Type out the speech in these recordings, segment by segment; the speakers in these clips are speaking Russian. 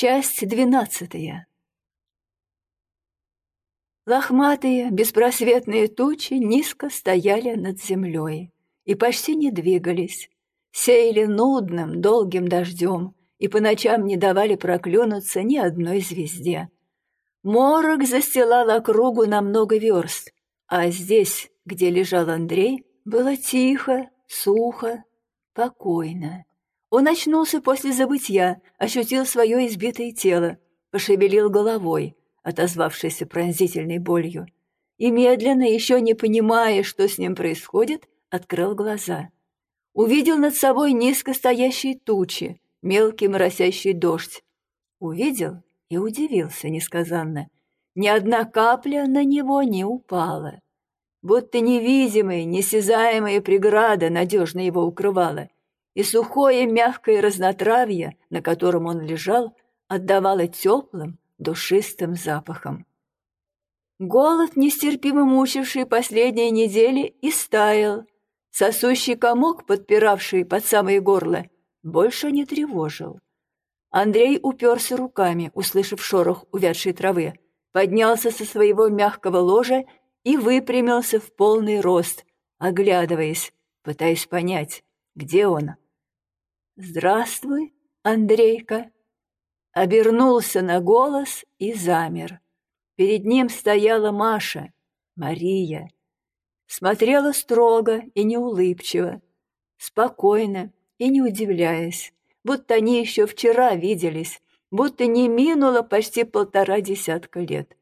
Часть двенадцатая. Лохматые, беспросветные тучи низко стояли над землей и почти не двигались, сеяли нудным, долгим дождем и по ночам не давали проклюнуться ни одной звезде. Морок застилал округу на много верст, а здесь, где лежал Андрей, было тихо, сухо, покойно. Он очнулся после забытья, ощутил свое избитое тело, пошевелил головой, отозвавшейся пронзительной болью, и медленно, еще не понимая, что с ним происходит, открыл глаза. Увидел над собой низко стоящие тучи, мелкий моросящий дождь. Увидел и удивился несказанно. Ни одна капля на него не упала. Будто невидимая, несязаемая преграда надежно его укрывала — и сухое мягкое разнотравье, на котором он лежал, отдавало теплым, душистым запахом. Голод, нестерпимо мучивший последние недели, истаял. Сосущий комок, подпиравший под самое горло, больше не тревожил. Андрей уперся руками, услышав шорох увядшей травы, поднялся со своего мягкого ложа и выпрямился в полный рост, оглядываясь, пытаясь понять, где он. «Здравствуй, Андрейка!» Обернулся на голос и замер. Перед ним стояла Маша, Мария. Смотрела строго и неулыбчиво, спокойно и не удивляясь, будто они еще вчера виделись, будто не минуло почти полтора десятка лет.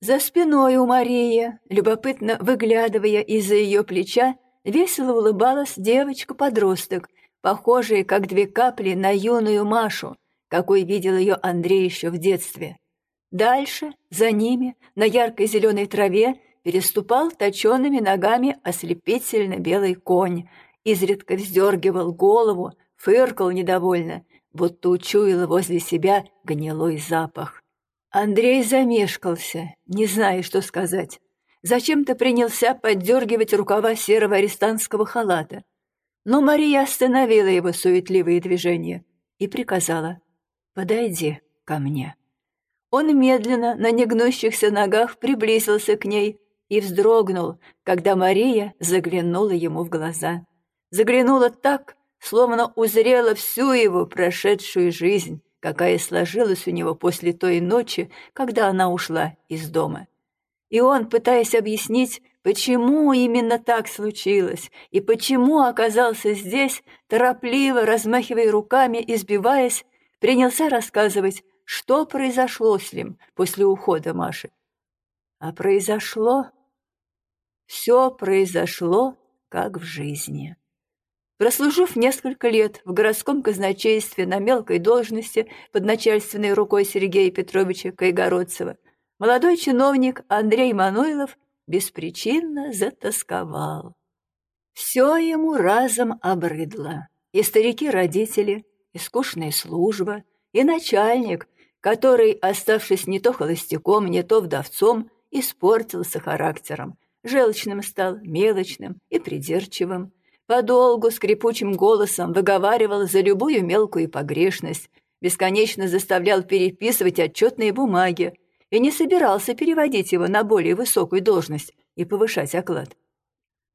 За спиной у Марии, любопытно выглядывая из-за ее плеча, весело улыбалась девочка-подросток — похожие, как две капли, на юную Машу, какой видел ее Андрей еще в детстве. Дальше, за ними, на яркой зеленой траве, переступал точеными ногами ослепительно белый конь, изредка вздергивал голову, фыркал недовольно, будто учуял возле себя гнилой запах. Андрей замешкался, не зная, что сказать. Зачем-то принялся поддергивать рукава серого арестантского халата, но Мария остановила его суетливые движения и приказала «Подойди ко мне». Он медленно, на негнущихся ногах, приблизился к ней и вздрогнул, когда Мария заглянула ему в глаза. Заглянула так, словно узрела всю его прошедшую жизнь, какая сложилась у него после той ночи, когда она ушла из дома. И он, пытаясь объяснить, почему именно так случилось и почему оказался здесь, торопливо размахивая руками и сбиваясь, принялся рассказывать, что произошло с ним после ухода Маши. А произошло... Все произошло, как в жизни. Прослужив несколько лет в городском казначействе на мелкой должности под начальственной рукой Сергея Петровича Кайгородцева, молодой чиновник Андрей Мануилов беспричинно затасковал. Все ему разом обрыдло. И старики-родители, и скучная служба, и начальник, который, оставшись не то холостяком, не то вдовцом, испортился характером, желчным стал, мелочным и придирчивым, подолгу скрипучим голосом выговаривал за любую мелкую погрешность, бесконечно заставлял переписывать отчетные бумаги, и не собирался переводить его на более высокую должность и повышать оклад.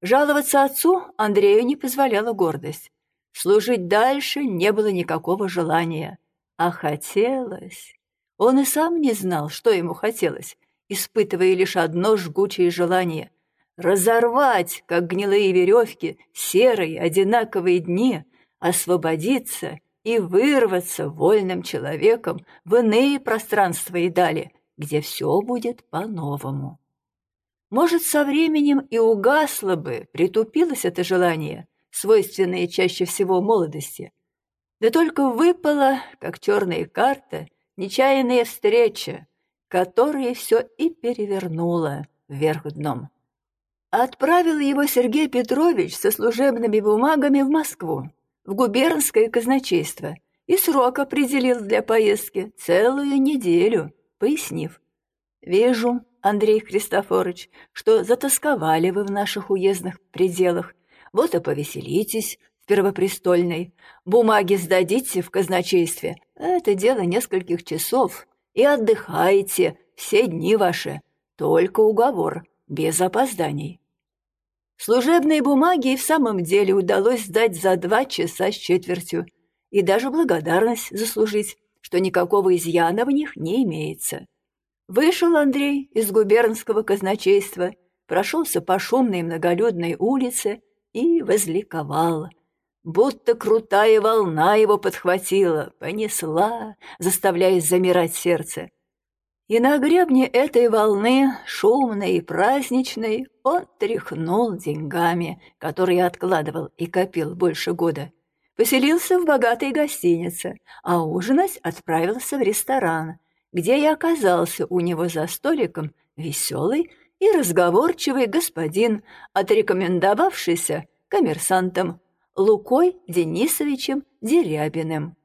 Жаловаться отцу Андрею не позволяла гордость. Служить дальше не было никакого желания. А хотелось... Он и сам не знал, что ему хотелось, испытывая лишь одно жгучее желание — разорвать, как гнилые веревки, серые одинаковые дни, освободиться и вырваться вольным человеком в иные пространства и дали, где все будет по-новому. Может, со временем и угасло бы, притупилось это желание, свойственное чаще всего молодости. Да только выпала, как черная карта, нечаянная встреча, которая все и перевернула вверх дном. Отправил его Сергей Петрович со служебными бумагами в Москву, в губернское казначейство, и срок определил для поездки целую неделю — пояснив. «Вижу, Андрей Христофорович, что затасковали вы в наших уездных пределах. Вот и повеселитесь в Первопрестольной. Бумаги сдадите в казначействе, это дело нескольких часов, и отдыхайте все дни ваши, только уговор, без опозданий. Служебные бумаги и в самом деле удалось сдать за два часа с четвертью, и даже благодарность заслужить, что никакого изъяна в них не имеется. Вышел Андрей из губернского казначейства, прошелся по шумной многолюдной улице и возликовал, будто крутая волна его подхватила, понесла, заставляя замирать сердце. И на гребне этой волны, шумной и праздничной, он тряхнул деньгами, которые откладывал и копил больше года. Поселился в богатой гостинице, а ужинать отправился в ресторан, где и оказался у него за столиком веселый и разговорчивый господин, отрекомендовавшийся коммерсантом Лукой Денисовичем Дерябиным.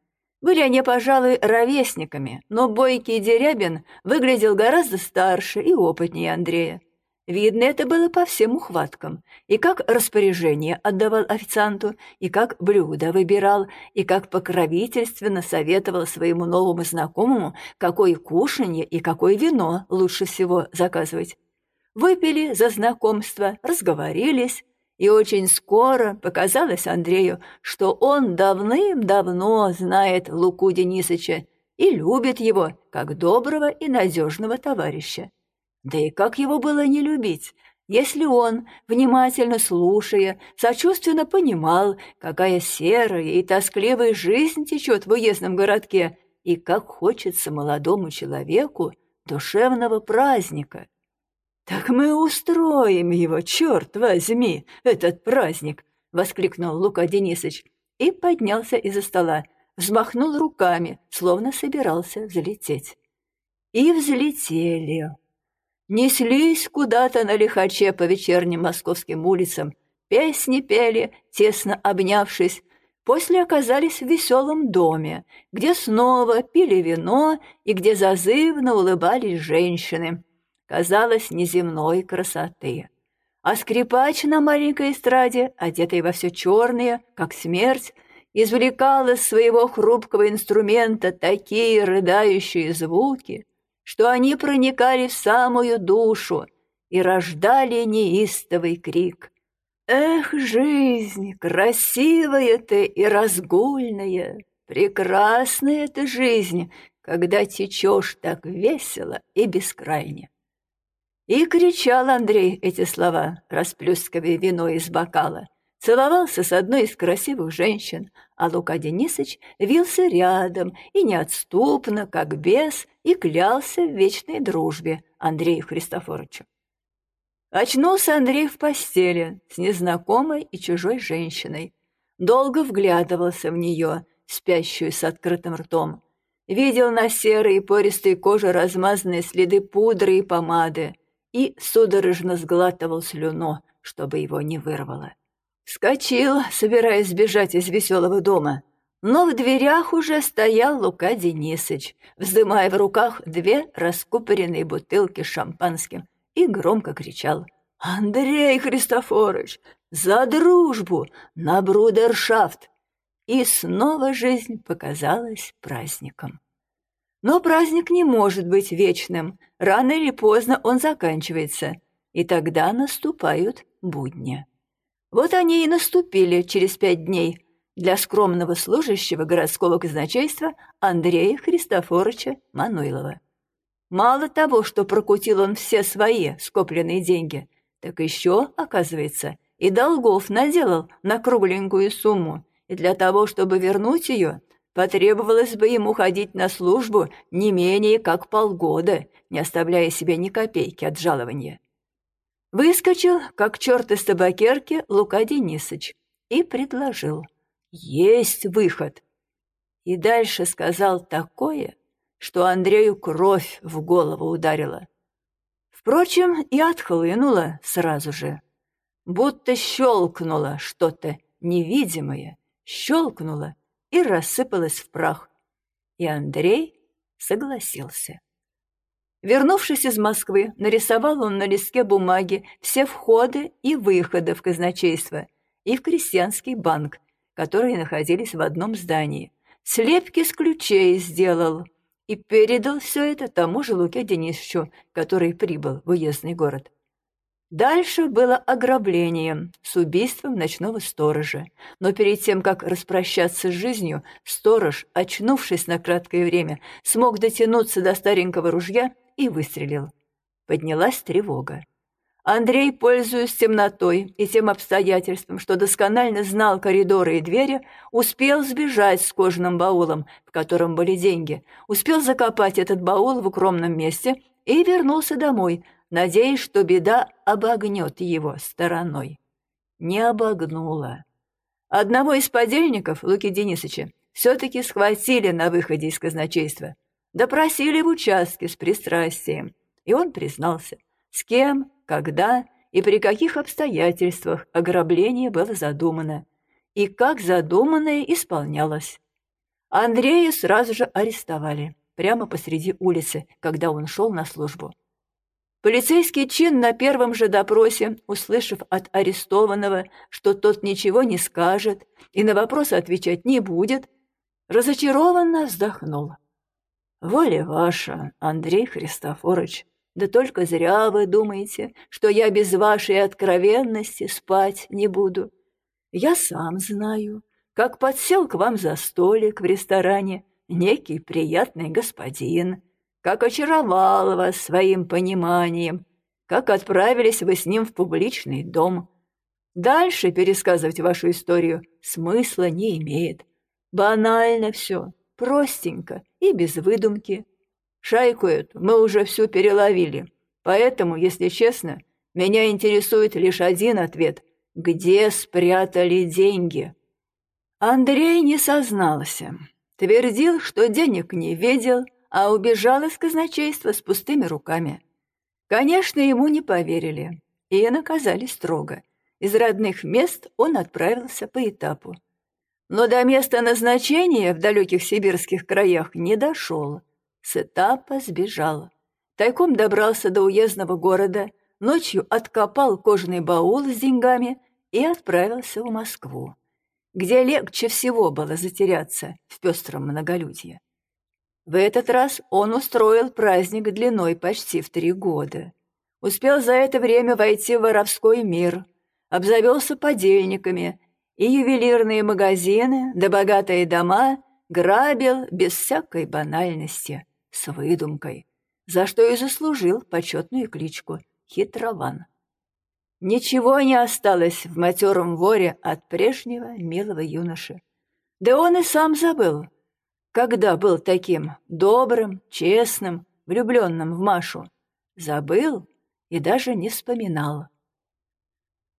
Были они, пожалуй, ровесниками, но бойкий Дерябин выглядел гораздо старше и опытнее Андрея. Видно это было по всем ухваткам, и как распоряжение отдавал официанту, и как блюдо выбирал, и как покровительственно советовал своему новому знакомому, какое кушанье и какое вино лучше всего заказывать. Выпили за знакомство, разговорились, и очень скоро показалось Андрею, что он давным-давно знает Луку Денисыча и любит его как доброго и надежного товарища. Да и как его было не любить, если он, внимательно слушая, сочувственно понимал, какая серая и тоскливая жизнь течет в уездном городке, и как хочется молодому человеку душевного праздника. «Так мы устроим его, черт возьми, этот праздник!» — воскликнул Лука Денисович и поднялся из-за стола, взмахнул руками, словно собирался взлететь. И взлетели. Неслись куда-то на лихаче по вечерним московским улицам, песни пели, тесно обнявшись, после оказались в веселом доме, где снова пили вино и где зазывно улыбались женщины — казалась неземной красоты. А скрипач на маленькой эстраде, одетый во все черное, как смерть, извлекал из своего хрупкого инструмента такие рыдающие звуки, что они проникали в самую душу и рождали неистовый крик. «Эх, жизнь, красивая ты и разгульная, прекрасная ты жизнь, когда течешь так весело и бескрайне!» И кричал Андрей эти слова, расплескивая вино из бокала. Целовался с одной из красивых женщин, а Лука Денисович вился рядом и неотступно, как бес, и клялся в вечной дружбе Андрею Христофоровичу. Очнулся Андрей в постели с незнакомой и чужой женщиной. Долго вглядывался в нее, спящую с открытым ртом. Видел на серой и пористой коже размазанные следы пудры и помады, и судорожно сглатывал слюну, чтобы его не вырвало. Скочил, собираясь сбежать из веселого дома, но в дверях уже стоял Лука Денисыч, вздымая в руках две раскупоренные бутылки с шампанским, и громко кричал «Андрей Христофорович, за дружбу! На брудершафт!» И снова жизнь показалась праздником. Но праздник не может быть вечным. Рано или поздно он заканчивается, и тогда наступают будни. Вот они и наступили через пять дней для скромного служащего городского казначейства Андрея Христофоровича Мануйлова. Мало того, что прокутил он все свои скопленные деньги, так еще, оказывается, и долгов наделал на кругленькую сумму, и для того, чтобы вернуть ее, Потребовалось бы ему ходить на службу не менее как полгода, не оставляя себе ни копейки от жалования. Выскочил, как черт из табакерки, Лука Денисыч и предложил. Есть выход. И дальше сказал такое, что Андрею кровь в голову ударила. Впрочем, и отхлынула сразу же. Будто щелкнуло что-то невидимое, щелкнуло и рассыпалась в прах. И Андрей согласился. Вернувшись из Москвы, нарисовал он на листке бумаги все входы и выходы в казначейство и в крестьянский банк, которые находились в одном здании, слепки с ключей сделал и передал все это тому же Луке Денисовичу, который прибыл в уездный город. Дальше было ограбление с убийством ночного сторожа. Но перед тем, как распрощаться с жизнью, сторож, очнувшись на краткое время, смог дотянуться до старенького ружья и выстрелил. Поднялась тревога. Андрей, пользуясь темнотой и тем обстоятельством, что досконально знал коридоры и двери, успел сбежать с кожаным баулом, в котором были деньги, успел закопать этот баул в укромном месте и вернулся домой – надеясь, что беда обогнет его стороной. Не обогнула. Одного из подельников, Луки Денисовича, все-таки схватили на выходе из казначейства. Допросили в участке с пристрастием. И он признался, с кем, когда и при каких обстоятельствах ограбление было задумано, и как задуманное исполнялось. Андрея сразу же арестовали, прямо посреди улицы, когда он шел на службу. Полицейский чин на первом же допросе, услышав от арестованного, что тот ничего не скажет и на вопросы отвечать не будет, разочарованно вздохнул. «Воля ваша, Андрей Христофорович, да только зря вы думаете, что я без вашей откровенности спать не буду. Я сам знаю, как подсел к вам за столик в ресторане некий приятный господин» как очаровал вас своим пониманием, как отправились вы с ним в публичный дом. Дальше пересказывать вашу историю смысла не имеет. Банально все, простенько и без выдумки. Шайку эту мы уже всю переловили, поэтому, если честно, меня интересует лишь один ответ — где спрятали деньги? Андрей не сознался, твердил, что денег не видел — а убежал из казначейства с пустыми руками. Конечно, ему не поверили и наказали строго. Из родных мест он отправился по этапу. Но до места назначения в далеких сибирских краях не дошел. С этапа сбежал. Тайком добрался до уездного города, ночью откопал кожаный баул с деньгами и отправился в Москву, где легче всего было затеряться в пестром многолюдье. В этот раз он устроил праздник длиной почти в три года. Успел за это время войти в воровской мир, обзавелся подельниками, и ювелирные магазины да богатые дома грабил без всякой банальности, с выдумкой, за что и заслужил почетную кличку «Хитрован». Ничего не осталось в матером воре от прежнего милого юноши. Да он и сам забыл — когда был таким добрым, честным, влюбленным в Машу. Забыл и даже не вспоминал.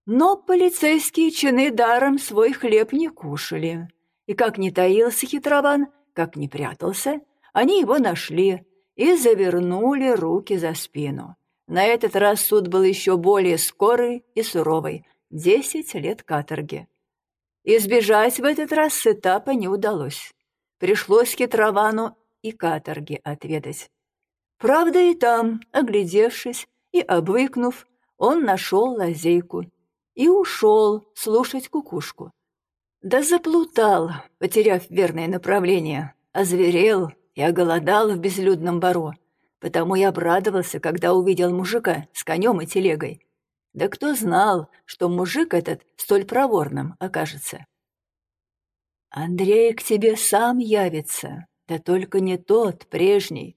Но полицейские чины даром свой хлеб не кушали. И как не таился хитрован, как не прятался, они его нашли и завернули руки за спину. На этот раз суд был еще более скорый и суровый — десять лет каторги. Избежать в этот раз с этапа не удалось. Пришлось хитровану и каторги отведать. Правда, и там, оглядевшись и обвыкнув, он нашел лазейку и ушел слушать кукушку. Да заплутал, потеряв верное направление, озверел и оголодал в безлюдном бару, потому и обрадовался, когда увидел мужика с конем и телегой. Да кто знал, что мужик этот столь проворным окажется. Андрей к тебе сам явится, да только не тот, прежний,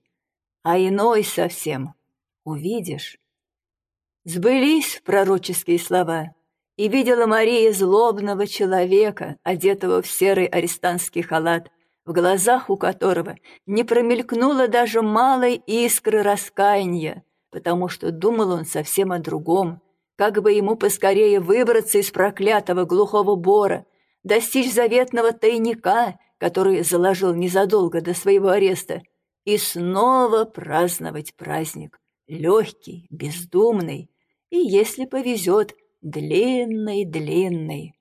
а иной совсем. Увидишь. Сбылись пророческие слова, и видела Мария злобного человека, одетого в серый арестантский халат, в глазах у которого не промелькнуло даже малой искры раскаяния, потому что думал он совсем о другом, как бы ему поскорее выбраться из проклятого глухого бора, достичь заветного тайника, который заложил незадолго до своего ареста, и снова праздновать праздник, легкий, бездумный. И, если повезет, длинный-длинный.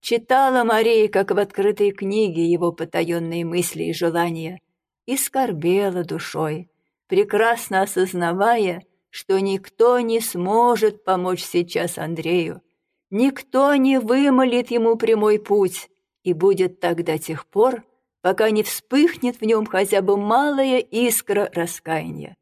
Читала Мария, как в открытой книге, его потаенные мысли и желания, и скорбела душой, прекрасно осознавая, что никто не сможет помочь сейчас Андрею, Никто не вымолит ему прямой путь, и будет так до тех пор, пока не вспыхнет в нем хотя бы малая искра раскаяния.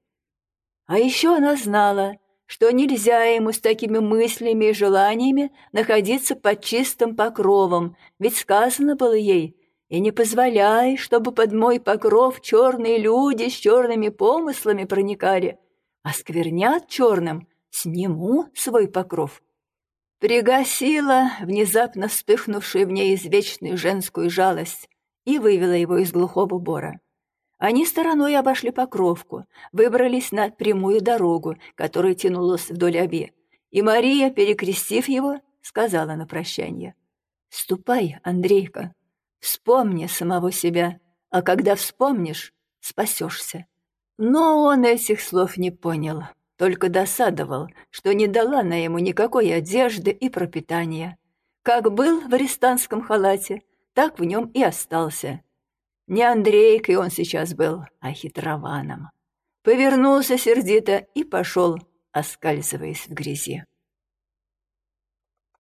А еще она знала, что нельзя ему с такими мыслями и желаниями находиться под чистым покровом, ведь сказано было ей, «И не позволяй, чтобы под мой покров черные люди с черными помыслами проникали, а сквернят черным, сниму свой покров». Пригасила внезапно вспыхнувшую в ней извечную женскую жалость и вывела его из глухого бора. Они стороной обошли Покровку, выбрались на прямую дорогу, которая тянулась вдоль Оби, и Мария, перекрестив его, сказала на прощание. «Ступай, Андрейка, вспомни самого себя, а когда вспомнишь, спасешься». Но он этих слов не понял, только досадовал, что не дала она ему никакой одежды и пропитания. Как был в арестантском халате, так в нем и остался, не Андрейкой он сейчас был, а хитрованом. Повернулся сердито и пошел, оскальзываясь в грязи.